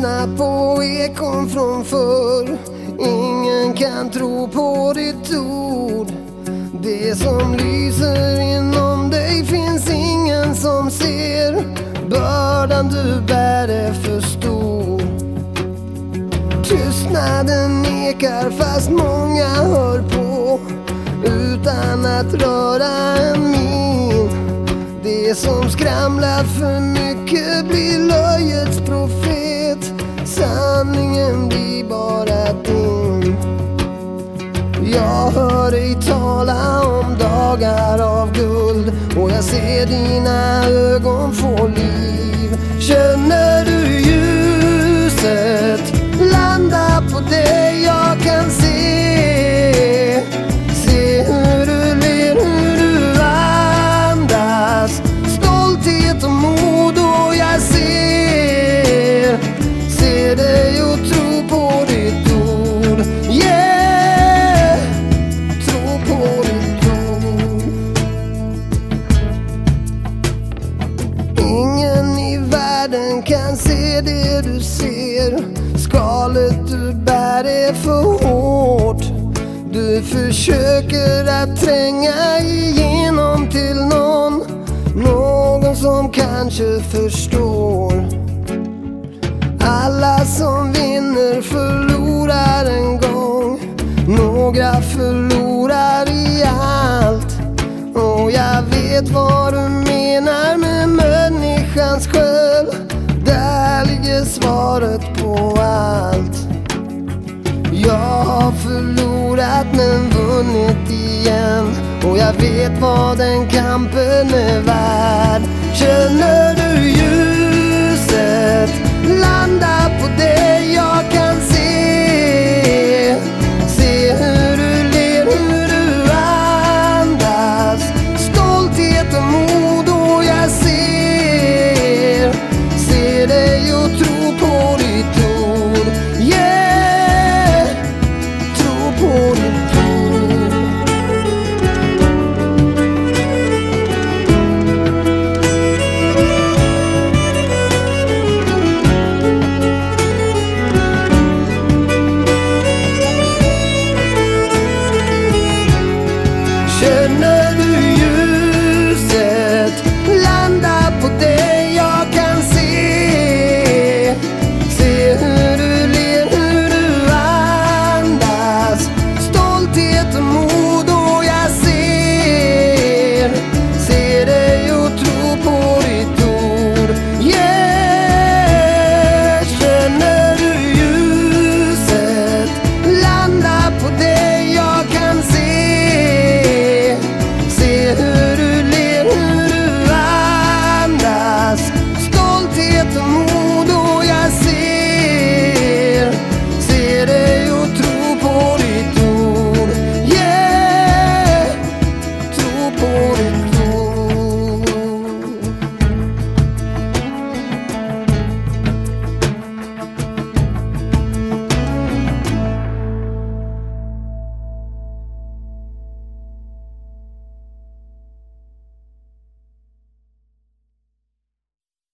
lyssna på ekon från förr. Ingen kan tro på ditt ord. Det som lyser inom dig finns ingen som ser. Bördan du bär är för stor. Tystnaden ekar fast många hör på utan att röra en min. Det som skramlar för mycket blir löjets profil. Tala om dagar av guld och jag ser dina ögon få liv. Ser Skalet du bär är för hårt. Du försöker att tränga igenom till någon Någon som kanske förstår. Alla som vinner förlorar en gång Några förlorar i allt. Och jag vet vad du har förlorat men vunnit igen. Och jag vet vad den kampen är värd.